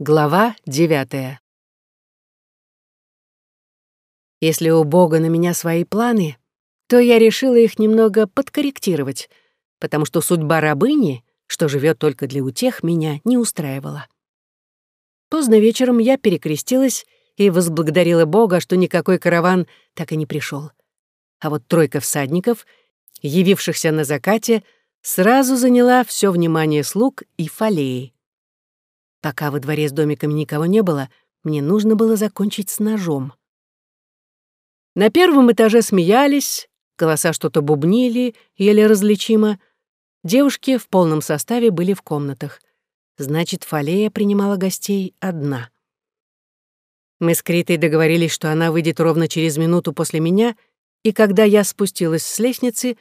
Глава девятая. Если у Бога на меня свои планы, то я решила их немного подкорректировать, потому что судьба рабыни, что живет только для утех, меня не устраивала. Поздно вечером я перекрестилась и возблагодарила Бога, что никакой караван так и не пришел. А вот тройка всадников, явившихся на закате, сразу заняла все внимание слуг и фалеи. Пока во дворе с домиками никого не было, мне нужно было закончить с ножом. На первом этаже смеялись, голоса что-то бубнили, еле различимо. Девушки в полном составе были в комнатах. Значит, Фалея принимала гостей одна. Мы с Критой договорились, что она выйдет ровно через минуту после меня, и когда я спустилась с лестницы,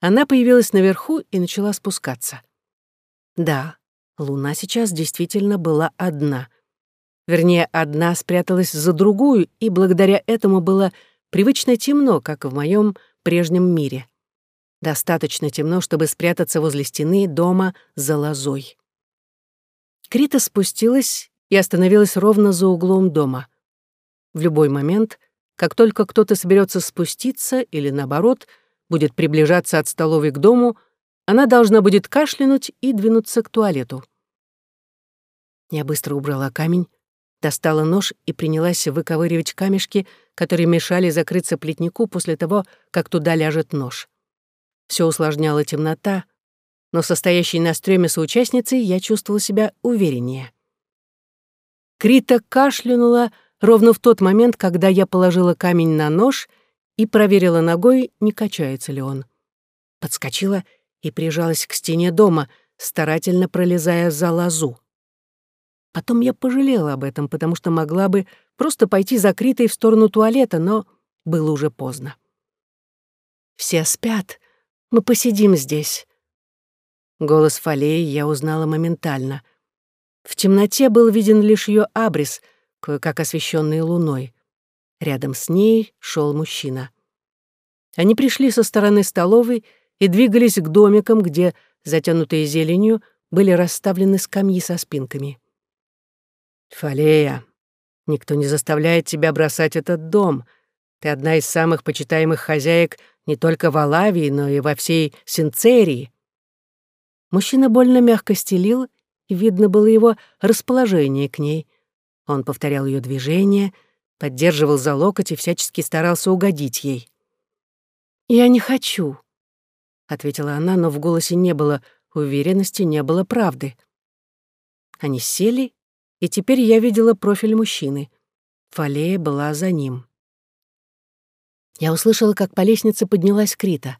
она появилась наверху и начала спускаться. Да, Луна сейчас действительно была одна. Вернее, одна спряталась за другую, и благодаря этому было привычно темно, как в моем прежнем мире. Достаточно темно, чтобы спрятаться возле стены дома за лозой. Крита спустилась и остановилась ровно за углом дома. В любой момент, как только кто-то соберется спуститься или, наоборот, будет приближаться от столовой к дому, она должна будет кашлянуть и двинуться к туалету. Я быстро убрала камень, достала нож и принялась выковыривать камешки, которые мешали закрыться плетнику после того, как туда ляжет нож. Все усложняла темнота, но состоящей на стреме соучастницей я чувствовала себя увереннее. Крита кашлянула ровно в тот момент, когда я положила камень на нож и проверила ногой, не качается ли он. Подскочила и прижалась к стене дома, старательно пролезая за лозу. Потом я пожалела об этом, потому что могла бы просто пойти закрытой в сторону туалета, но было уже поздно. «Все спят. Мы посидим здесь». Голос Фалеи я узнала моментально. В темноте был виден лишь ее абрис, кое-как освещенный луной. Рядом с ней шел мужчина. Они пришли со стороны столовой и двигались к домикам, где, затянутые зеленью, были расставлены скамьи со спинками. «Фалея, никто не заставляет тебя бросать этот дом. Ты одна из самых почитаемых хозяек не только в Алавии, но и во всей Синцерии». Мужчина больно мягко стелил, и видно было его расположение к ней. Он повторял ее движения, поддерживал за локоть и всячески старался угодить ей. «Я не хочу», — ответила она, но в голосе не было уверенности, не было правды. Они сели и теперь я видела профиль мужчины. Фалея была за ним. Я услышала, как по лестнице поднялась Крита.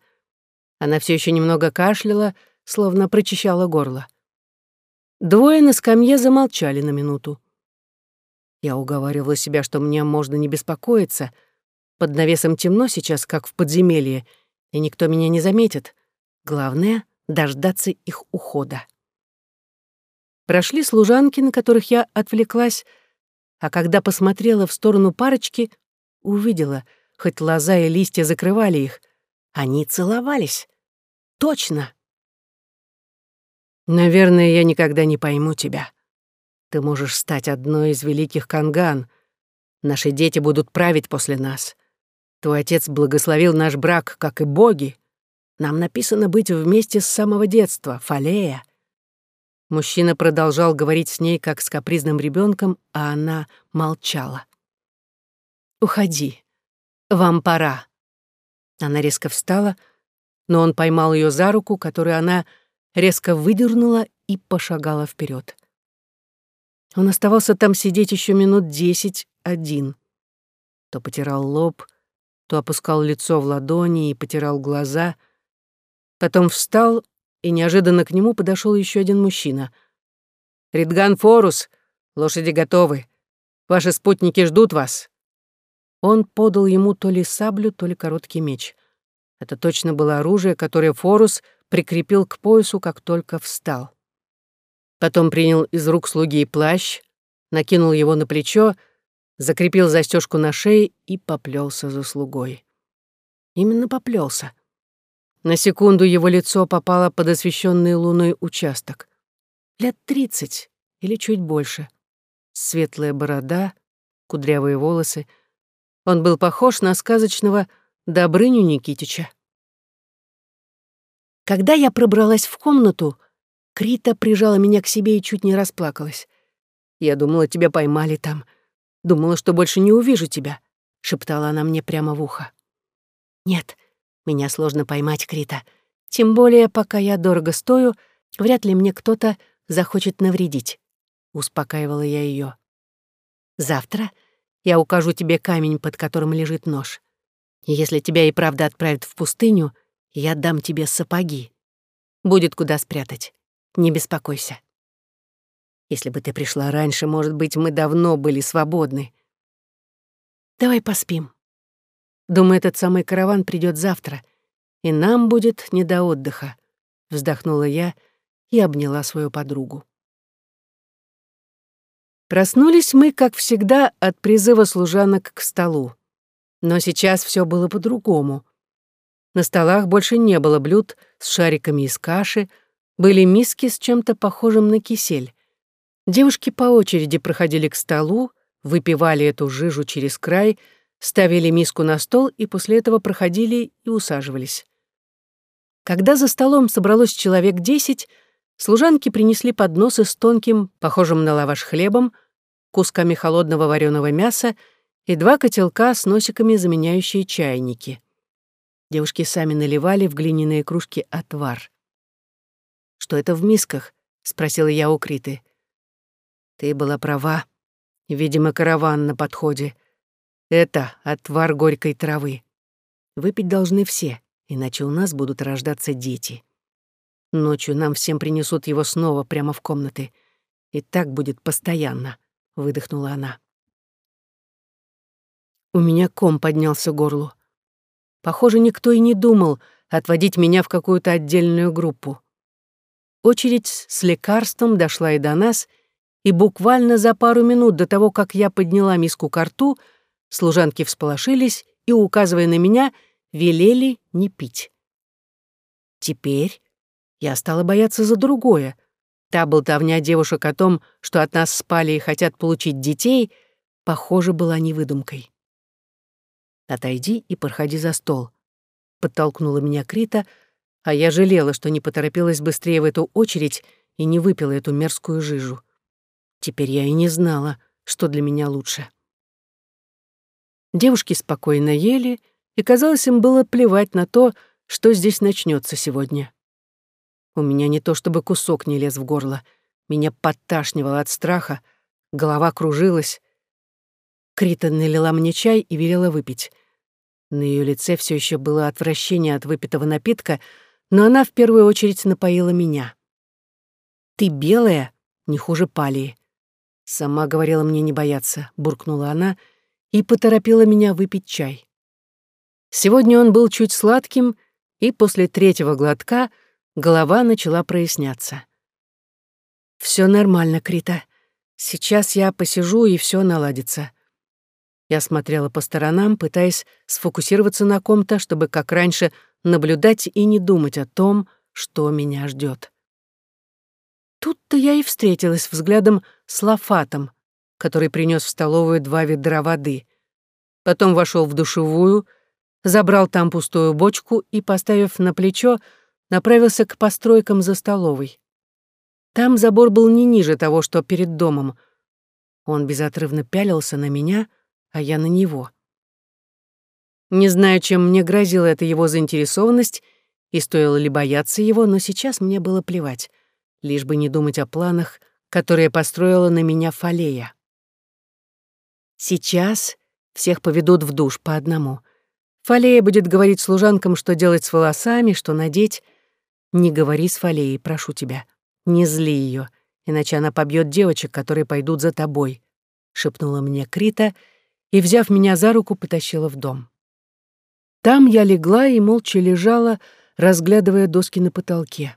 Она все еще немного кашляла, словно прочищала горло. Двое на скамье замолчали на минуту. Я уговаривала себя, что мне можно не беспокоиться. Под навесом темно сейчас, как в подземелье, и никто меня не заметит. Главное — дождаться их ухода. Прошли служанки, на которых я отвлеклась, а когда посмотрела в сторону парочки, увидела, хоть лоза и листья закрывали их, они целовались. Точно. Наверное, я никогда не пойму тебя. Ты можешь стать одной из великих канган. Наши дети будут править после нас. Твой отец благословил наш брак, как и боги. Нам написано быть вместе с самого детства, Фалея. Мужчина продолжал говорить с ней, как с капризным ребенком, а она молчала. «Уходи. Вам пора». Она резко встала, но он поймал ее за руку, которую она резко выдернула и пошагала вперед. Он оставался там сидеть еще минут десять один. То потирал лоб, то опускал лицо в ладони и потирал глаза. Потом встал и неожиданно к нему подошел еще один мужчина. «Ридган Форус, лошади готовы. Ваши спутники ждут вас». Он подал ему то ли саблю, то ли короткий меч. Это точно было оружие, которое Форус прикрепил к поясу, как только встал. Потом принял из рук слуги плащ, накинул его на плечо, закрепил застежку на шее и поплелся за слугой. Именно поплелся. На секунду его лицо попало под освещенный луной участок. Лет тридцать или чуть больше. светлая борода, кудрявые волосы. Он был похож на сказочного Добрыню Никитича. Когда я пробралась в комнату, Крита прижала меня к себе и чуть не расплакалась. «Я думала, тебя поймали там. Думала, что больше не увижу тебя», — шептала она мне прямо в ухо. «Нет, меня сложно поймать, Крита. Тем более, пока я дорого стою, вряд ли мне кто-то захочет навредить», — успокаивала я ее. «Завтра я укажу тебе камень, под которым лежит нож. Если тебя и правда отправят в пустыню, я дам тебе сапоги. Будет куда спрятать. Не беспокойся. Если бы ты пришла раньше, может быть, мы давно были свободны. Давай поспим. Думаю, этот самый караван придет завтра, и нам будет не до отдыха, вздохнула я и обняла свою подругу. Проснулись мы, как всегда, от призыва служанок к столу. Но сейчас все было по-другому. На столах больше не было блюд с шариками из каши, были миски с чем-то похожим на кисель. Девушки по очереди проходили к столу, выпивали эту жижу через край, ставили миску на стол и после этого проходили и усаживались. Когда за столом собралось человек десять, служанки принесли подносы с тонким, похожим на лаваш хлебом, кусками холодного вареного мяса и два котелка с носиками, заменяющие чайники. Девушки сами наливали в глиняные кружки отвар. «Что это в мисках?» — спросила я у Криты. «Ты была права. Видимо, караван на подходе. Это отвар горькой травы. Выпить должны все, иначе у нас будут рождаться дети. Ночью нам всем принесут его снова прямо в комнаты. И так будет постоянно», — выдохнула она. У меня ком поднялся горлу. Похоже, никто и не думал отводить меня в какую-то отдельную группу. Очередь с лекарством дошла и до нас, и буквально за пару минут до того, как я подняла миску к рту, служанки всполошились и, указывая на меня, велели не пить. Теперь я стала бояться за другое. Та болтовня девушек о том, что от нас спали и хотят получить детей, похоже, была невыдумкой. «Отойди и проходи за стол», — подтолкнула меня Крита, а я жалела, что не поторопилась быстрее в эту очередь и не выпила эту мерзкую жижу. Теперь я и не знала, что для меня лучше. Девушки спокойно ели, и, казалось, им было плевать на то, что здесь начнется сегодня. У меня не то чтобы кусок не лез в горло, меня подташнивало от страха, голова кружилась. Крита налила мне чай и велела выпить. На ее лице все еще было отвращение от выпитого напитка, но она в первую очередь напоила меня. «Ты белая, не хуже палии». «Сама говорила мне не бояться», — буркнула она и поторопила меня выпить чай. Сегодня он был чуть сладким, и после третьего глотка голова начала проясняться. Все нормально, Крита. Сейчас я посижу, и все наладится. Я смотрела по сторонам, пытаясь сфокусироваться на ком-то, чтобы, как раньше, наблюдать и не думать о том, что меня ждет. Тут-то я и встретилась взглядом с Лафатом, который принес в столовую два ведра воды. Потом вошел в душевую, забрал там пустую бочку и, поставив на плечо, направился к постройкам за столовой. Там забор был не ниже того, что перед домом. Он безотрывно пялился на меня — а я на него. Не знаю, чем мне грозила эта его заинтересованность и стоило ли бояться его, но сейчас мне было плевать, лишь бы не думать о планах, которые построила на меня Фалея. Сейчас всех поведут в душ по одному. Фалея будет говорить служанкам, что делать с волосами, что надеть. Не говори с Фалеей, прошу тебя. Не зли ее, иначе она побьет девочек, которые пойдут за тобой, шепнула мне Крита и, взяв меня за руку, потащила в дом. Там я легла и молча лежала, разглядывая доски на потолке.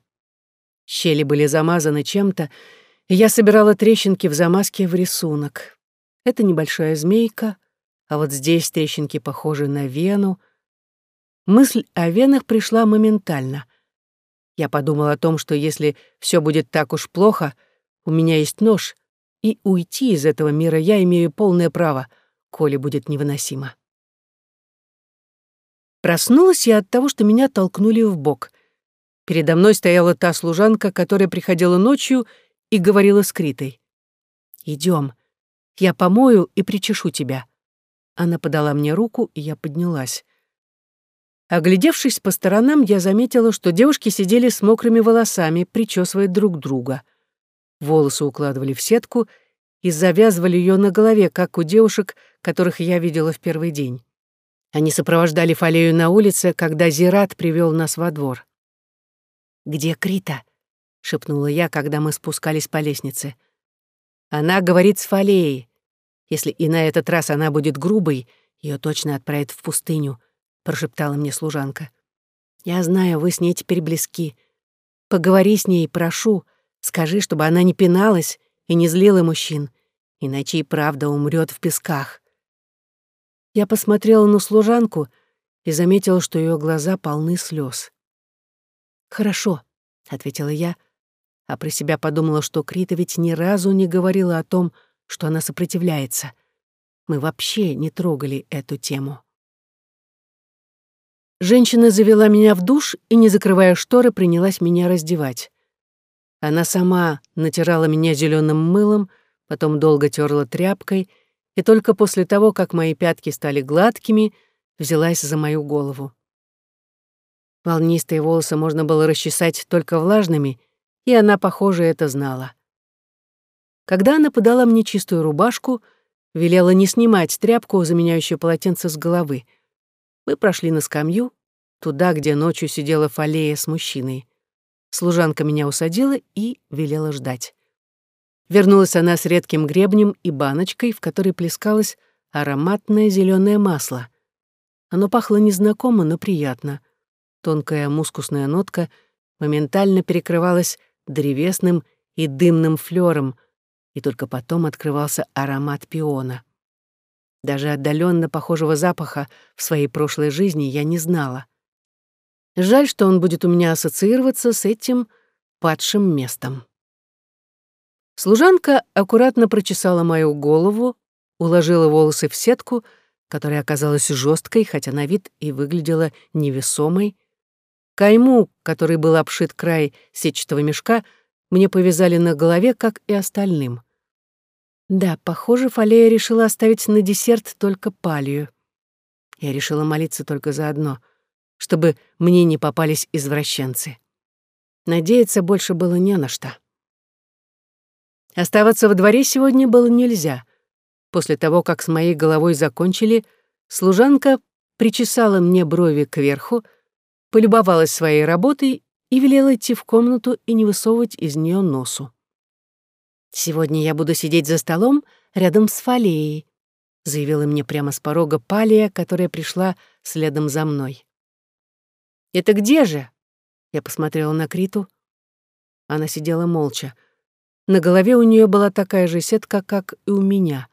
Щели были замазаны чем-то, и я собирала трещинки в замазке в рисунок. Это небольшая змейка, а вот здесь трещинки похожи на вену. Мысль о венах пришла моментально. Я подумала о том, что если все будет так уж плохо, у меня есть нож, И уйти из этого мира я имею полное право, коли будет невыносимо. Проснулась я от того, что меня толкнули в бок. Передо мной стояла та служанка, которая приходила ночью и говорила с Критой. «Идем, я помою и причешу тебя». Она подала мне руку, и я поднялась. Оглядевшись по сторонам, я заметила, что девушки сидели с мокрыми волосами, причесывая друг друга. Волосы укладывали в сетку и завязывали ее на голове, как у девушек, которых я видела в первый день. Они сопровождали Фалею на улице, когда Зират привел нас во двор. «Где Крита?» — шепнула я, когда мы спускались по лестнице. «Она говорит с Фалеей. Если и на этот раз она будет грубой, ее точно отправят в пустыню», — прошептала мне служанка. «Я знаю, вы с ней теперь близки. Поговори с ней, прошу. Скажи, чтобы она не пиналась и не злила мужчин, иначе и правда умрет в песках». Я посмотрела на служанку и заметила, что ее глаза полны слез. «Хорошо», — ответила я, а про себя подумала, что Крита ведь ни разу не говорила о том, что она сопротивляется. Мы вообще не трогали эту тему. Женщина завела меня в душ и, не закрывая шторы, принялась меня раздевать. Она сама натирала меня зеленым мылом, потом долго терла тряпкой, и только после того, как мои пятки стали гладкими, взялась за мою голову. Волнистые волосы можно было расчесать только влажными, и она, похоже, это знала. Когда она подала мне чистую рубашку, велела не снимать тряпку, заменяющую полотенце с головы — мы прошли на скамью, туда, где ночью сидела Фалея с мужчиной. Служанка меня усадила и велела ждать. Вернулась она с редким гребнем и баночкой, в которой плескалось ароматное зеленое масло. Оно пахло незнакомо, но приятно. Тонкая мускусная нотка моментально перекрывалась древесным и дымным флером, и только потом открывался аромат пиона. Даже отдаленно похожего запаха в своей прошлой жизни я не знала. Жаль, что он будет у меня ассоциироваться с этим падшим местом. Служанка аккуратно прочесала мою голову, уложила волосы в сетку, которая оказалась жесткой, хотя на вид и выглядела невесомой. Кайму, который был обшит край сетчатого мешка, мне повязали на голове, как и остальным — да, похоже, Фалея решила оставить на десерт только палию. Я решила молиться только за одно, чтобы мне не попались извращенцы. Надеяться больше было не на что. Оставаться во дворе сегодня было нельзя. После того, как с моей головой закончили, служанка причесала мне брови кверху, полюбовалась своей работой и велела идти в комнату и не высовывать из нее носу. «Сегодня я буду сидеть за столом рядом с Фалеей», заявила мне прямо с порога Палия, которая пришла следом за мной. «Это где же?» Я посмотрела на Криту. Она сидела молча. На голове у нее была такая же сетка, как и у меня.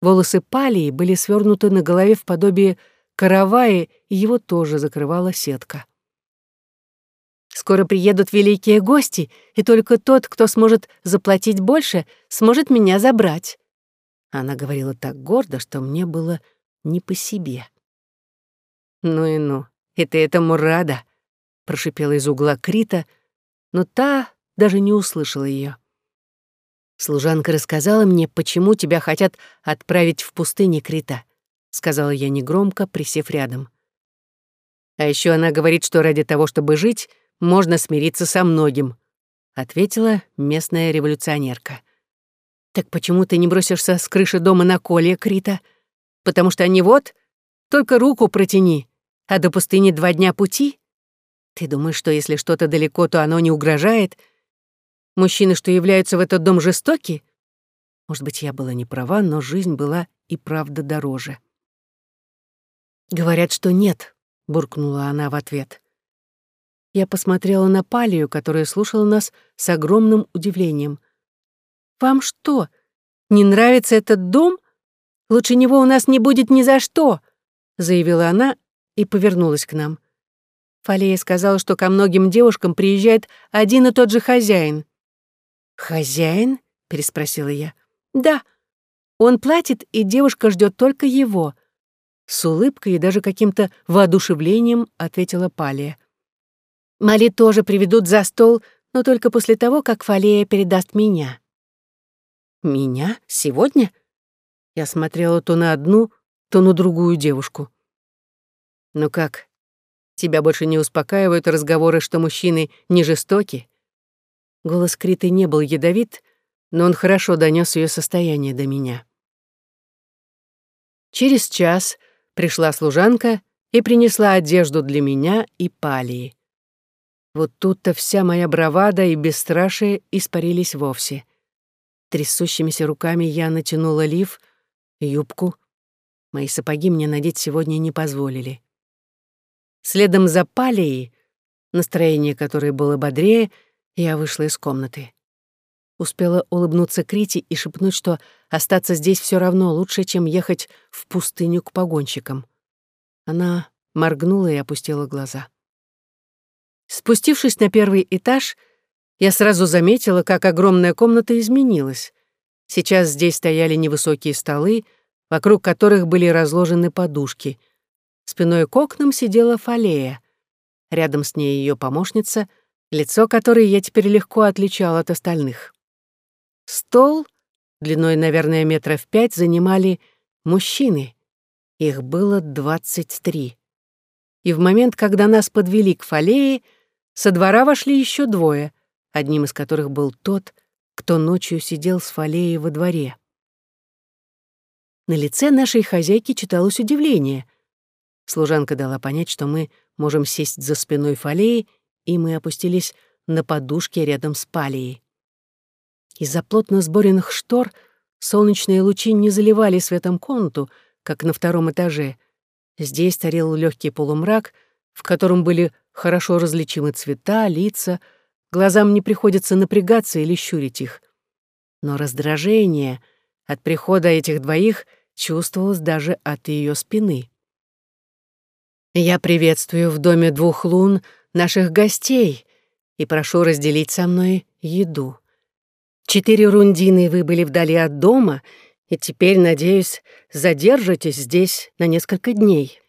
Волосы Палии были свернуты на голове в подобие караваи, и его тоже закрывала сетка. Скоро приедут великие гости, и только тот, кто сможет заплатить больше, сможет меня забрать». Она говорила так гордо, что мне было не по себе. «Ну и ну, и ты этому рада», — прошипела из угла Крита, но та даже не услышала ее. «Служанка рассказала мне, почему тебя хотят отправить в пустыне Крита», — сказала я негромко, присев рядом. «А еще она говорит, что ради того, чтобы жить, можно смириться со многим», — ответила местная революционерка. «Так почему ты не бросишься с крыши дома на колье, Крита? Потому что они вот, только руку протяни, а до пустыни два дня пути? Ты думаешь, что если что-то далеко, то оно не угрожает? Мужчины, что являются в этот дом жестоки? Может быть, я была не права, но жизнь была и правда дороже». «Говорят, что нет», — буркнула она в ответ. Я посмотрела на Палию, которая слушала нас с огромным удивлением. «Вам что, не нравится этот дом? Лучше него у нас не будет ни за что!» заявила она и повернулась к нам. Фалея сказала, что ко многим девушкам приезжает один и тот же хозяин. «Хозяин?» —— переспросила я. «Да. Он платит, и девушка ждет только его». С улыбкой и даже каким-то воодушевлением ответила Палия. «Мали тоже приведут за стол, но только после того, как Фалея передаст меня». «Меня? Сегодня?» Я смотрела то на одну, то на другую девушку. «Ну как, тебя больше не успокаивают разговоры, что мужчины не жестоки?» Голос Криты не был ядовит, но он хорошо донес ее состояние до меня. Через час пришла служанка и принесла одежду для меня и Палии. Вот тут-то вся моя бравада и бесстрашие испарились вовсе. Трясущимися руками я натянула лиф, юбку. Мои сапоги мне надеть сегодня не позволили. Следом за Палией, настроение которой было бодрее, я вышла из комнаты. Успела улыбнуться Крити и шепнуть, что остаться здесь все равно лучше, чем ехать в пустыню к погонщикам. Она моргнула и опустила глаза. Спустившись на первый этаж, я сразу заметила, как огромная комната изменилась. Сейчас здесь стояли невысокие столы, вокруг которых были разложены подушки. Спиной к окнам сидела Фалея. Рядом с ней ее помощница, лицо которой я теперь легко отличал от остальных. Стол, длиной, наверное, метров пять, занимали мужчины. Их было двадцать три. И в момент, когда нас подвели к фалее, со двора вошли еще двое, одним из которых был тот, кто ночью сидел с фалеей во дворе. На лице нашей хозяйки читалось удивление. Служанка дала понять, что мы можем сесть за спиной фалеи, и мы опустились на подушке рядом с палией. Из-за плотно сборенных штор солнечные лучи не заливали светом комнату, как на втором этаже. Здесь царил легкий полумрак, в котором были хорошо различимы цвета, лица, глазам не приходится напрягаться или щурить их. Но раздражение от прихода этих двоих чувствовалось даже от ее спины. «Я приветствую в доме двух лун наших гостей и прошу разделить со мной еду», Четыре рундины вы были вдали от дома, и теперь, надеюсь, задержитесь здесь на несколько дней.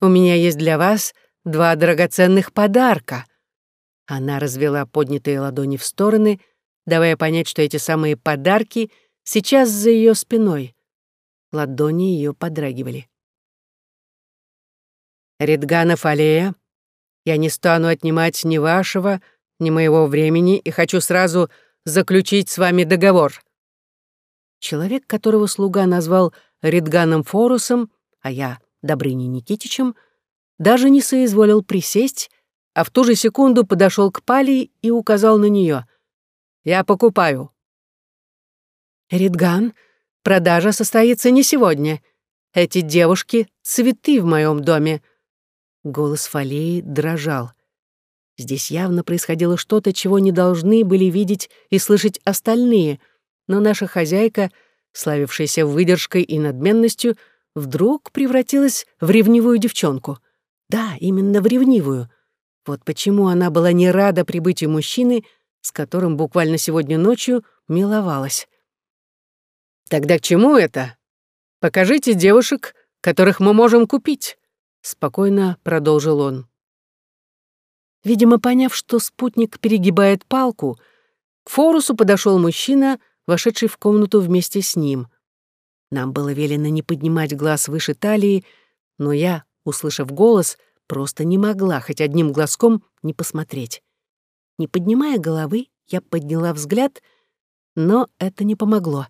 У меня есть для вас два драгоценных подарка». Она развела поднятые ладони в стороны, давая понять, что эти самые подарки сейчас за ее спиной. Ладони ее подрагивали. «Редганов аллея, я не стану отнимать ни вашего, ни моего времени и хочу сразу заключить с вами договор». Человек, которого слуга назвал Ридганом Форусом, а я Добрыней Никитичем, даже не соизволил присесть, а в ту же секунду подошел к Пали и указал на нее. «Я покупаю». «Ридган, продажа состоится не сегодня. Эти девушки — цветы в моем доме». Голос Фалеи дрожал. Здесь явно происходило что-то, чего не должны были видеть и слышать остальные, но наша хозяйка, славившаяся выдержкой и надменностью, вдруг превратилась в ревнивую девчонку. Да, именно в ревнивую. Вот почему она была не рада прибытию мужчины, с которым буквально сегодня ночью миловалась. «Тогда к чему это? Покажите девушек, которых мы можем купить», — спокойно продолжил он. Видимо, поняв, что спутник перегибает палку, к Форусу подошел мужчина, вошедший в комнату вместе с ним. Нам было велено не поднимать глаз выше талии, но я, услышав голос, просто не могла хоть одним глазком не посмотреть. Не поднимая головы, я подняла взгляд, но это не помогло.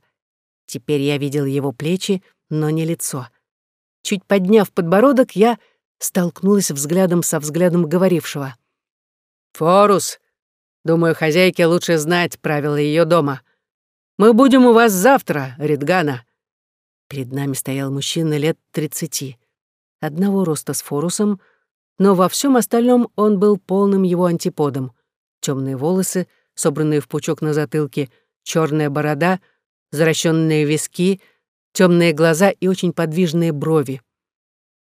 Теперь я видел его плечи, но не лицо. Чуть подняв подбородок, я столкнулась взглядом со взглядом говорившего — «Форус, думаю, хозяйке лучше знать правила ее дома. Мы будем у вас завтра, Ридгана». Перед нами стоял мужчина лет тридцати, одного роста с Форусом, но во всем остальном он был полным его антиподом. Темные волосы, собранные в пучок на затылке, черная борода, заращенные виски, темные глаза и очень подвижные брови.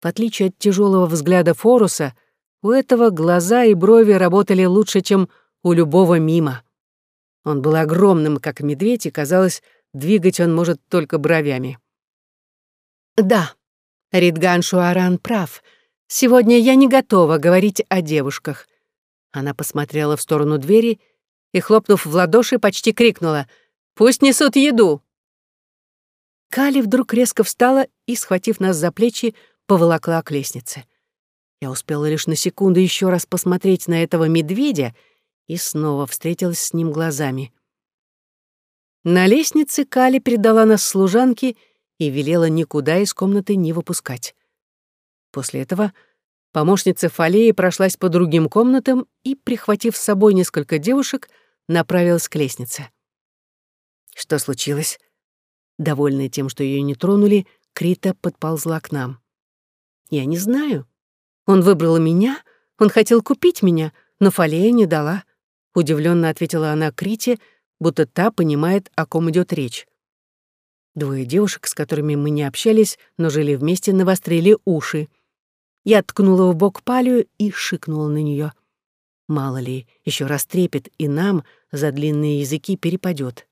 В отличие от тяжелого взгляда Форуса — у этого глаза и брови работали лучше, чем у любого мимо. Он был огромным, как медведь, и, казалось, двигать он может только бровями. «Да, Ридган Шуаран прав. Сегодня я не готова говорить о девушках». Она посмотрела в сторону двери и, хлопнув в ладоши, почти крикнула «Пусть несут еду!» Кали вдруг резко встала и, схватив нас за плечи, поволокла к лестнице. Я успела лишь на секунду еще раз посмотреть на этого медведя и снова встретилась с ним глазами. На лестнице Кали передала нас служанке и велела никуда из комнаты не выпускать. После этого помощница Фалеи прошлась по другим комнатам и, прихватив с собой несколько девушек, направилась к лестнице. Что случилось? Довольная тем, что ее не тронули, Крита подползла к нам. «Я не знаю. Он выбрал меня, он хотел купить меня, но Фалея не дала», — удивленно ответила она Крите, будто та понимает, о ком идет речь. Двое девушек, с которыми мы не общались, но жили вместе, навострили уши. Я ткнула в бок палию и шикнула на нее. Мало ли, еще раз трепет, и нам за длинные языки перепадет.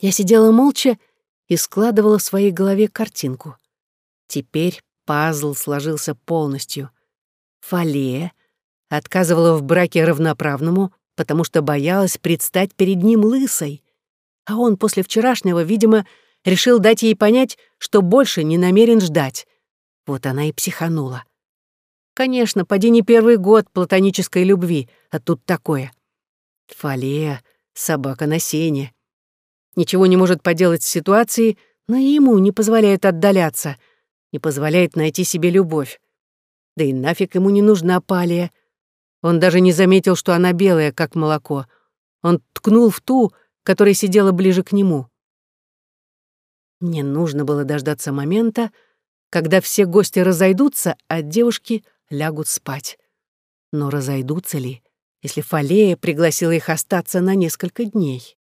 Я сидела молча и складывала в своей голове картинку. Теперь пазл сложился полностью. Фалея отказывала в браке равноправному, потому что боялась предстать перед ним лысой. А он после вчерашнего, видимо, решил дать ей понять, что больше не намерен ждать. Вот она и психанула. Конечно, поди не первый год платонической любви, а тут такое. Фалея — собака на сене ничего не может поделать с ситуацией, но ему не позволяет отдаляться, не позволяет найти себе любовь. Да и нафиг ему не нужна палия. Он даже не заметил, что она белая, как молоко. Он ткнул в ту, которая сидела ближе к нему. Мне нужно было дождаться момента, когда все гости разойдутся, а девушки лягут спать. Но разойдутся ли, если Фалея пригласила их остаться на несколько дней?